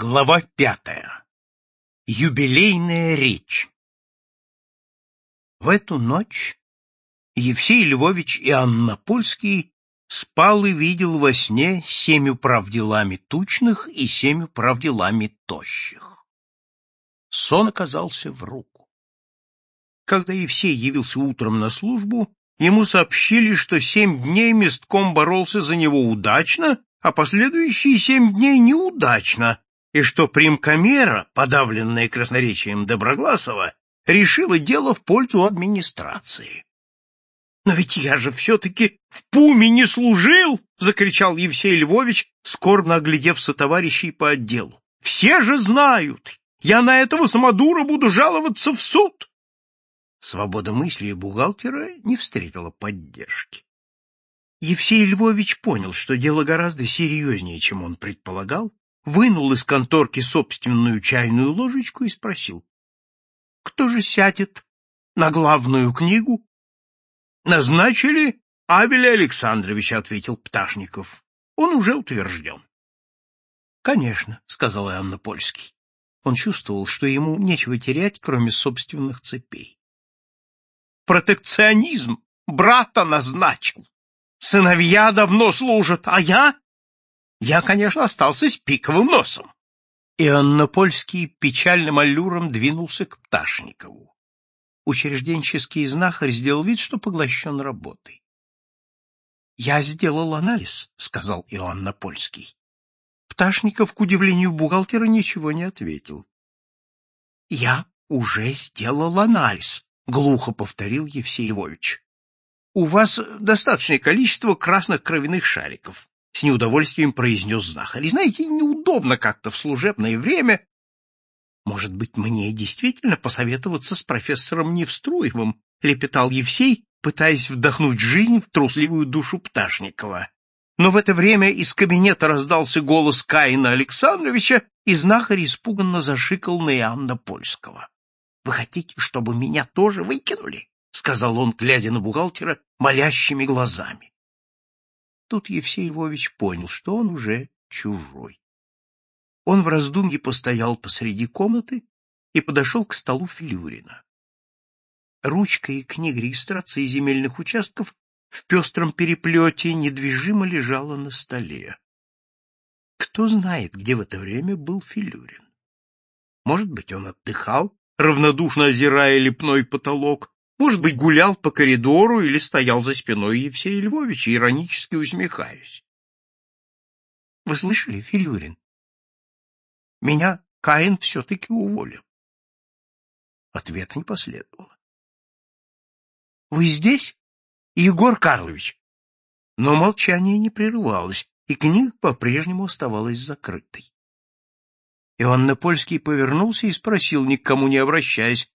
Глава пятая. Юбилейная речь. В эту ночь Евсей Львович и Анна Польский спал и видел во сне семью правделами тучных и семью правделами тощих. Сон оказался в руку. Когда Евсей явился утром на службу, ему сообщили, что семь дней местком боролся за него удачно, а последующие семь дней неудачно, и что примкомера, подавленная красноречием Доброгласова, решила дело в пользу администрации. «Но ведь я же все-таки в Пуме не служил!» — закричал Евсей Львович, скорбно оглядев сотоварищей по отделу. «Все же знают! Я на этого самодура буду жаловаться в суд!» Свобода мысли бухгалтера не встретила поддержки. Евсей Львович понял, что дело гораздо серьезнее, чем он предполагал, вынул из конторки собственную чайную ложечку и спросил. — Кто же сядет на главную книгу? — Назначили Авеля Александровича, — ответил Пташников. — Он уже утвержден. — Конечно, — сказал Анна Польский. Он чувствовал, что ему нечего терять, кроме собственных цепей. — Протекционизм брата назначил. Сыновья давно служат, а я я, конечно, остался с пиковым носом. И Аннопольский печальным аллюром двинулся к Пташникову. Учрежденческий знахарь сделал вид, что поглощен работой. — Я сделал анализ, — сказал Иоанн Польский. Пташников, к удивлению бухгалтера, ничего не ответил. — Я уже сделал анализ, — глухо повторил Евсей Львович. — У вас достаточное количество красных кровяных шариков с неудовольствием произнес знахарь. И знаете, неудобно как-то в служебное время. Может быть, мне действительно посоветоваться с профессором Невструевым, лепетал Евсей, пытаясь вдохнуть жизнь в трусливую душу Пташникова. Но в это время из кабинета раздался голос Каина Александровича, и знахарь испуганно зашикал на Иоанна Польского. — Вы хотите, чтобы меня тоже выкинули? — сказал он, глядя на бухгалтера молящими глазами. Тут Евсей Львович понял, что он уже чужой. Он в раздумье постоял посреди комнаты и подошел к столу Филюрина. Ручка и книга регистрации земельных участков в пестром переплете недвижимо лежала на столе. Кто знает, где в это время был Филюрин? Может быть, он отдыхал, равнодушно озирая лепной потолок, может быть, гулял по коридору или стоял за спиной Евсея Львовича, иронически усмехаясь. — Вы слышали, Филюрин? Меня Каин все-таки уволил. Ответа не последовало. — Вы здесь, Егор Карлович? Но молчание не прерывалось, и книга по-прежнему оставалась закрытой. Иоанн Польский повернулся и спросил, никому не обращаясь,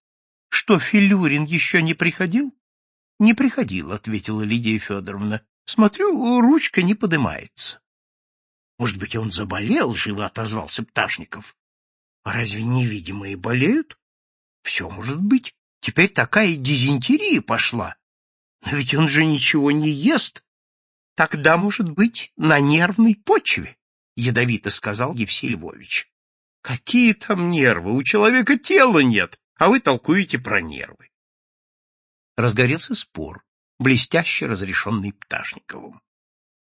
что Филюрин еще не приходил? — Не приходил, — ответила Лидия Федоровна. — Смотрю, ручка не подымается. — Может быть, он заболел? — живо отозвался Пташников. — А разве невидимые болеют? — Все может быть. Теперь такая дизентерия пошла. Но ведь он же ничего не ест. Тогда, может быть, на нервной почве, — ядовито сказал Евсей Львович. — Какие там нервы? У человека тела нет а вы толкуете про нервы. Разгорелся спор, блестяще разрешенный Пташниковым.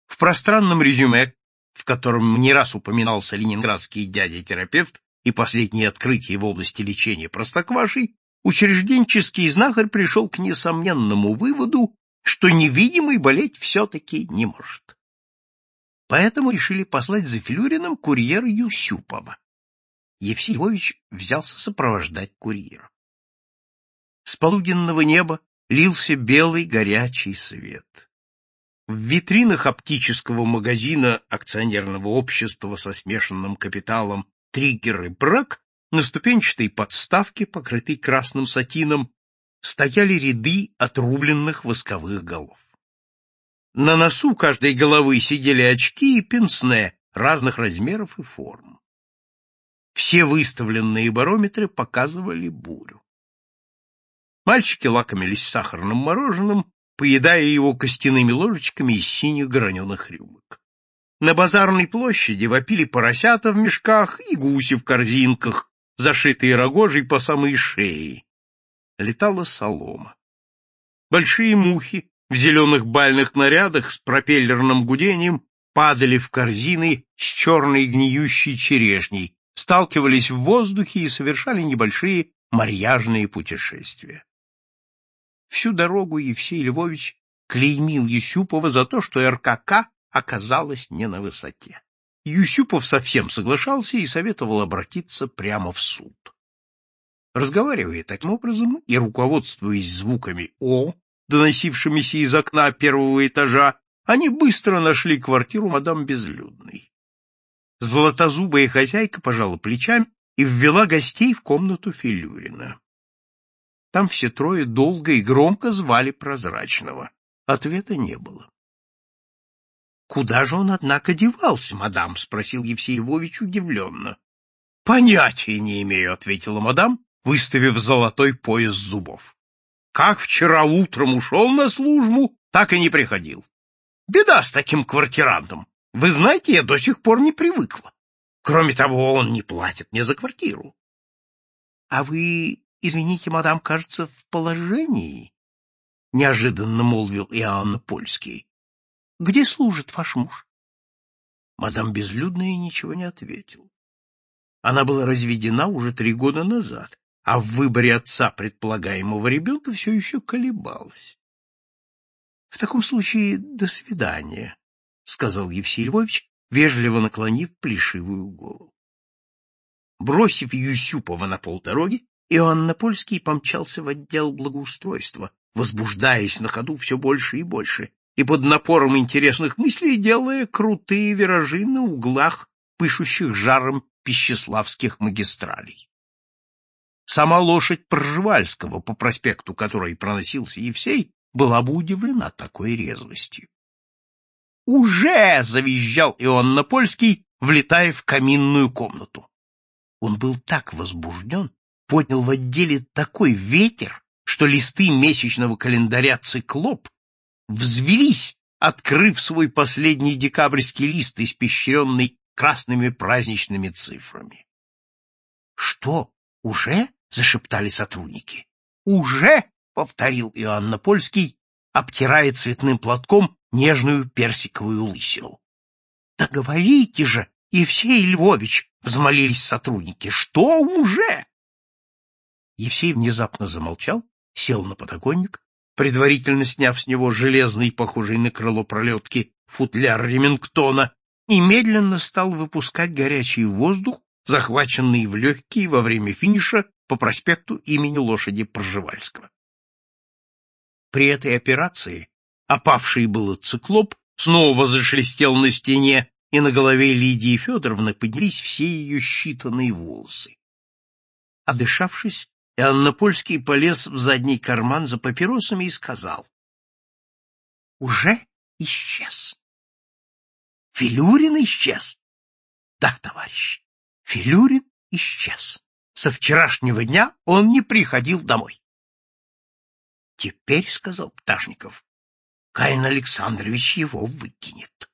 В пространном резюме, в котором не раз упоминался ленинградский дядя-терапевт и последние открытия в области лечения простоквашей, учрежденческий знахарь пришел к несомненному выводу, что невидимый болеть все-таки не может. Поэтому решили послать за Филюриным курьер Юсюпова. Евсей взялся сопровождать курьера. С полуденного неба лился белый горячий свет. В витринах оптического магазина акционерного общества со смешанным капиталом «Триггер и Брак» на ступенчатой подставке, покрытой красным сатином, стояли ряды отрубленных восковых голов. На носу каждой головы сидели очки и пенсне разных размеров и форм. Все выставленные барометры показывали бурю. Мальчики лакомились сахарным мороженым, поедая его костяными ложечками из синих граненых рюмок. На базарной площади вопили поросята в мешках и гуси в корзинках, зашитые рогожей по самой шее. Летала солома. Большие мухи в зеленых бальных нарядах с пропеллерным гудением падали в корзины с черной гниющей черешней, сталкивались в воздухе и совершали небольшие марьяжные путешествия. Всю дорогу Евсей Львович клеймил Юсюпова за то, что РКК оказалась не на высоте. Юсюпов совсем соглашался и советовал обратиться прямо в суд. Разговаривая таким образом и руководствуясь звуками «О», доносившимися из окна первого этажа, они быстро нашли квартиру мадам Безлюдной. Золотозубая хозяйка пожала плечами и ввела гостей в комнату Филюрина. Там все трое долго и громко звали Прозрачного. Ответа не было. — Куда же он, однако, девался, мадам? — спросил Евсей удивленно. — Понятия не имею, — ответила мадам, выставив золотой пояс зубов. — Как вчера утром ушел на службу, так и не приходил. Беда с таким квартирантом. Вы знаете, я до сих пор не привыкла. Кроме того, он не платит мне за квартиру. — А вы, извините, мадам, кажется, в положении? — неожиданно молвил Иоанн Польский. Где служит ваш муж? Мадам Безлюдная ничего не ответила. Она была разведена уже три года назад, а в выборе отца предполагаемого ребенка все еще колебалась. — В таком случае до свидания, — сказал Евсей Львович, вежливо наклонив плешивую голову. Бросив Юсюпова на полдороги, Иоанн Польский помчался в отдел благоустройства, возбуждаясь на ходу все больше и больше, и под напором интересных мыслей делая крутые виражи на углах, пышущих жаром пищеславских магистралей. Сама лошадь Пржевальского, по проспекту которой проносился Евсей, была бы удивлена такой резвостью. «Уже!» — завизжал Иоанн Польский, влетая в каминную комнату. Он был так возбужден, поднял в отделе такой ветер, что листы месячного календаря «Циклоп» взвелись, открыв свой последний декабрьский лист, испещренный красными праздничными цифрами. — Что, уже? — зашептали сотрудники. — Уже? — повторил Иоанн Польский, обтирая цветным платком нежную персиковую лысину. — Да говорите же, Евсей Львович! — взмолились сотрудники. — Что уже? Евсей внезапно замолчал, сел на подоконник, предварительно сняв с него железный, похожий на крыло пролетки, футляр Ремингтона, и медленно стал выпускать горячий воздух, захваченный в легкие во время финиша по проспекту имени лошади Пржевальского. При этой операции опавший было циклоп снова зашелестел на стене, и на голове Лидии Федоровны поднялись все ее считанные волосы. Одышавшись, и Аннопольский полез в задний карман за папиросами и сказал. — Уже исчез. Филюрин исчез. Да, товарищ, Филюрин исчез. Со вчерашнего дня он не приходил домой. Теперь, — сказал Пташников, — Каин Александрович его выкинет.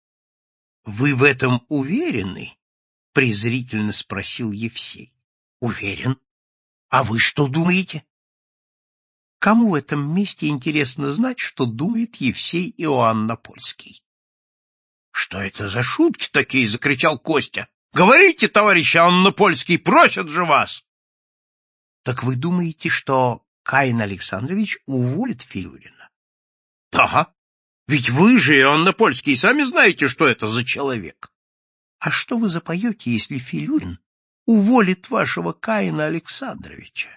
— Вы в этом уверены? — презрительно спросил Евсей. — Уверен. А вы что думаете? Кому в этом месте интересно знать, что думает Евсей Иоанн Польский? Что это за шутки такие? — закричал Костя. — Говорите, товарищ Анна Польский, просят же вас! — Так вы думаете, что Каин Александрович уволит Филюрина? — Да, ведь вы же, Иоанн Польский, сами знаете, что это за человек. — А что вы запоете, если Филюрин уволит вашего Каина Александровича.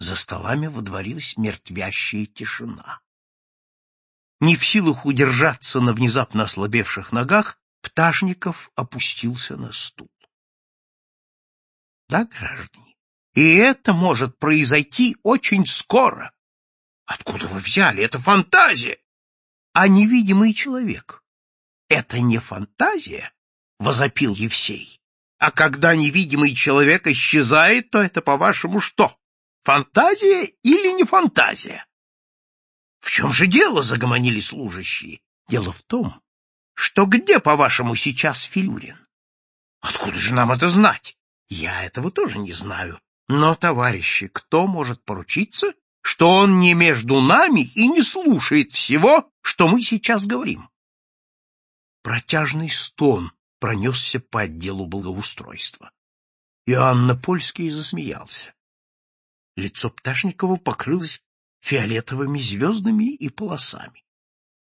За столами водворилась мертвящая тишина. Не в силах удержаться на внезапно ослабевших ногах, Пташников опустился на стул. Да, граждане, и это может произойти очень скоро. Откуда вы взяли? Это фантазия. А невидимый человек — это не фантазия? — возопил Евсей. А когда невидимый человек исчезает, то это, по-вашему, что? Фантазия или не фантазия? В чем же дело, загомонили служащие? Дело в том, что где, по-вашему, сейчас Филюрин? Откуда же нам это знать? Я этого тоже не знаю. Но, товарищи, кто может поручиться, что он не между нами и не слушает всего, что мы сейчас говорим? Протяжный стон пронесся по отделу благоустройства. Иоанна Польский засмеялся. Лицо Пташникова покрылось фиолетовыми звездами и полосами.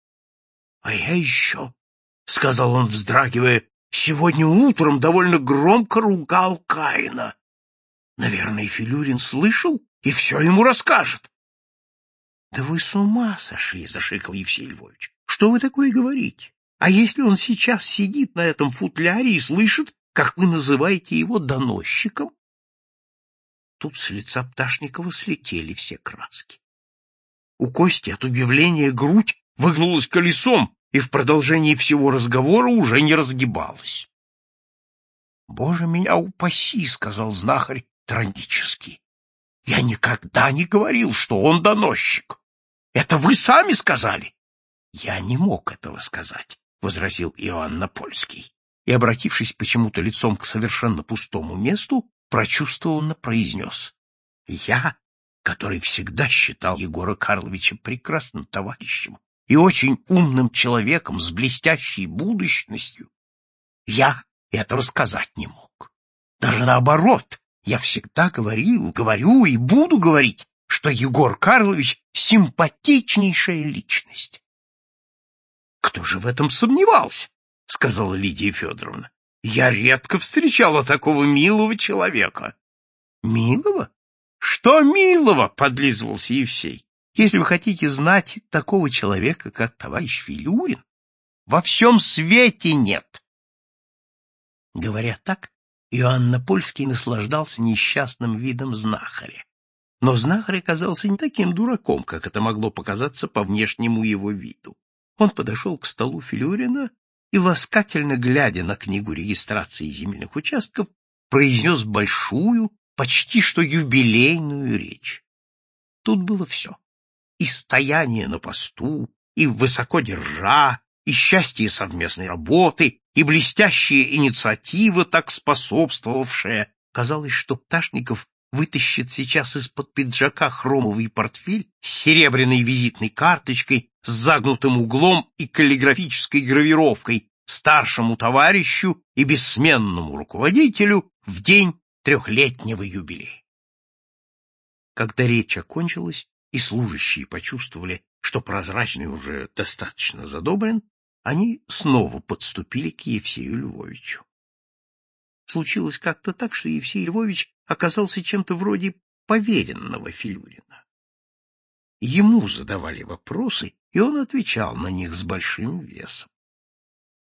— А я еще, — сказал он, вздрагивая, — сегодня утром довольно громко ругал Каина. Наверное, Филюрин слышал и все ему расскажет. — Да вы с ума сошли, — зашикал Евсей Львович. — Что вы такое говорите? А если он сейчас сидит на этом футляре и слышит, как вы называете его доносчиком? Тут с лица Пташникова слетели все краски. У Кости от удивления грудь выгнулась колесом и в продолжении всего разговора уже не разгибалась. — Боже меня упаси, — сказал знахарь трагически. — Я никогда не говорил, что он доносчик. Это вы сами сказали. — Я не мог этого сказать, — возразил Иоанн Напольский и, обратившись почему-то лицом к совершенно пустому месту, прочувствованно произнес. — Я который всегда считал Егора Карловича прекрасным товарищем и очень умным человеком с блестящей будущностью, я этого сказать не мог. Даже наоборот, я всегда говорил, говорю и буду говорить, что Егор Карлович — симпатичнейшая личность. — Кто же в этом сомневался? — сказала Лидия Федоровна. — Я редко встречала такого милого человека. — Милого? Что милого, подлизывался Евсей. Если вы хотите знать такого человека, как товарищ Филюрин, во всем свете нет. Говоря так, Иоанн Польский наслаждался несчастным видом знахаря. Но знахарь оказался не таким дураком, как это могло показаться по внешнему его виду. Он подошел к столу Филюрина и, ласкательно глядя на книгу регистрации земельных участков, произнес большую, почти что юбилейную речь. Тут было все. И стояние на посту, и высоко держа, и счастье совместной работы, и блестящая инициатива, так способствовавшая. Казалось, что Пташников вытащит сейчас из-под пиджака хромовый портфель с серебряной визитной карточкой, с загнутым углом и каллиграфической гравировкой старшему товарищу и бессменному руководителю в день трехлетнего юбилея. Когда речь окончилась, и служащие почувствовали, что прозрачный уже достаточно задобрен, они снова подступили к Евсею Львовичу. Случилось как-то так, что Евсей Львович оказался чем-то вроде поверенного Филюрина. Ему задавали вопросы, и он отвечал на них с большим весом.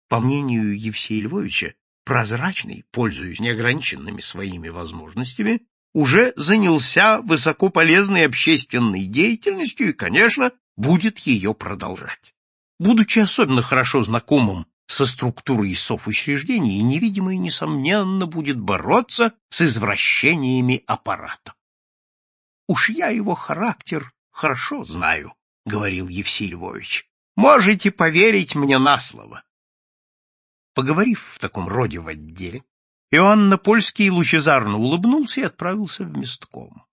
По мнению Евсея Львовича, Прозрачный, пользуясь неограниченными своими возможностями, уже занялся высокополезной общественной деятельностью и, конечно, будет ее продолжать. Будучи особенно хорошо знакомым со структурой совучреждений, невидимый, несомненно, будет бороться с извращениями аппарата. «Уж я его характер хорошо знаю», — говорил Евсей Львович. «Можете поверить мне на слово. Поговорив в таком роде в отделе, Иоанн Польский лучезарно улыбнулся и отправился в местком.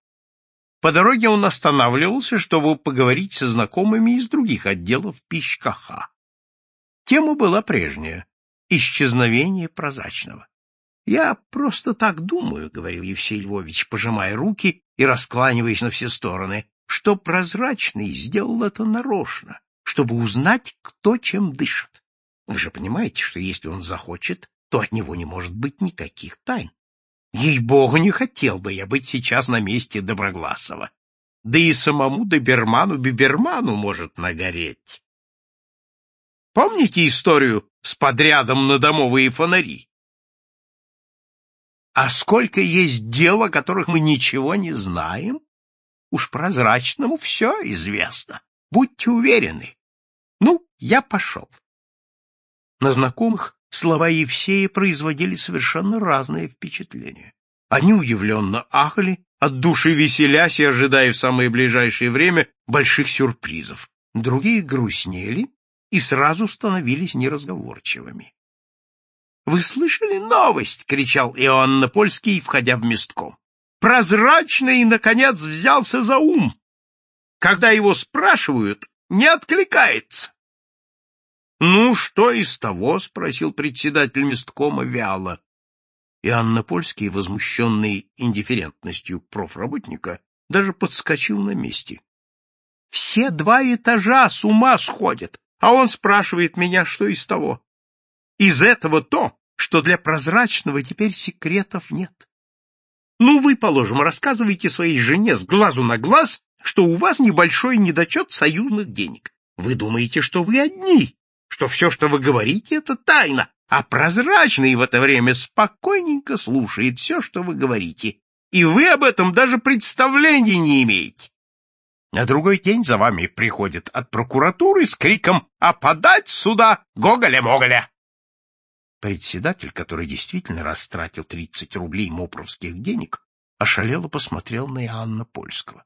По дороге он останавливался, чтобы поговорить со знакомыми из других отделов пищкаха. Тема была прежняя — исчезновение прозрачного. «Я просто так думаю», — говорил Евсей Львович, пожимая руки и раскланиваясь на все стороны, что прозрачный сделал это нарочно, чтобы узнать, кто чем дышит. Вы же понимаете, что если он захочет, то от него не может быть никаких тайн. Ей-богу, не хотел бы я быть сейчас на месте Доброгласова. Да и самому Доберману-Биберману может нагореть. Помните историю с подрядом на домовые фонари? А сколько есть дел, о которых мы ничего не знаем? Уж прозрачному все известно. Будьте уверены. Ну, я пошел. На знакомых слова Евсея производили совершенно разное впечатление. Они удивленно ахали, от души веселясь и ожидая в самое ближайшее время больших сюрпризов. Другие грустнели и сразу становились неразговорчивыми. — Вы слышали новость? — кричал Иоанна Польский, входя в местком. — Прозрачный, наконец, взялся за ум. Когда его спрашивают, не откликается. — Ну, что из того? — спросил председатель месткома вяло. И Анна Польский, возмущенный индифферентностью профработника, даже подскочил на месте. Все два этажа с ума сходят, а он спрашивает меня, что из того. Из этого то, что для прозрачного теперь секретов нет. Ну, вы, положим, рассказываете своей жене с глазу на глаз, что у вас небольшой недочет союзных денег. Вы думаете, что вы одни, что все, что вы говорите, это тайна, а прозрачный в это время спокойненько слушает все, что вы говорите, и вы об этом даже представления не имеете. На другой день за вами приходит от прокуратуры с криком «А подать сюда Гоголя-Моголя!» Председатель, который действительно растратил тридцать рублей мопровских денег, ошалело посмотрел на Иоанна Польского.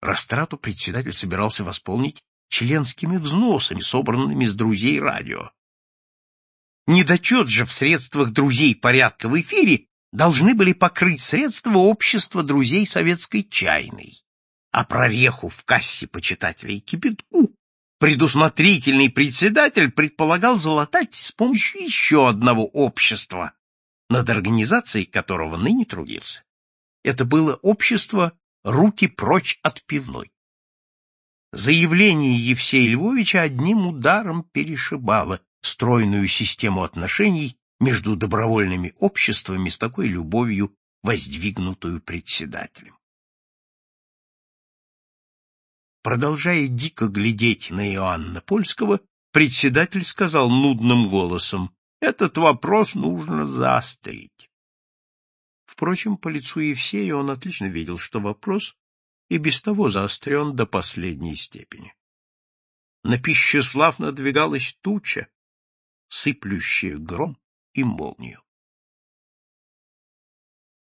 Растрату председатель собирался восполнить членскими взносами, собранными с друзей радио. Недочет же в средствах друзей порядка в эфире должны были покрыть средства общества друзей советской чайной. А прореху в кассе почитателей кипятку предусмотрительный председатель предполагал залатать с помощью еще одного общества, над организацией которого ныне трудился. Это было общество «Руки прочь от пивной». Заявление Евсея Львовича одним ударом перешибало стройную систему отношений между добровольными обществами с такой любовью, воздвигнутую председателем. Продолжая дико глядеть на Иоанна Польского, председатель сказал нудным голосом, «Этот вопрос нужно заострить». Впрочем, по лицу Евсея он отлично видел, что вопрос и без того заострен до последней степени. На Пищеслав надвигалась туча, сыплющая гром и молнию.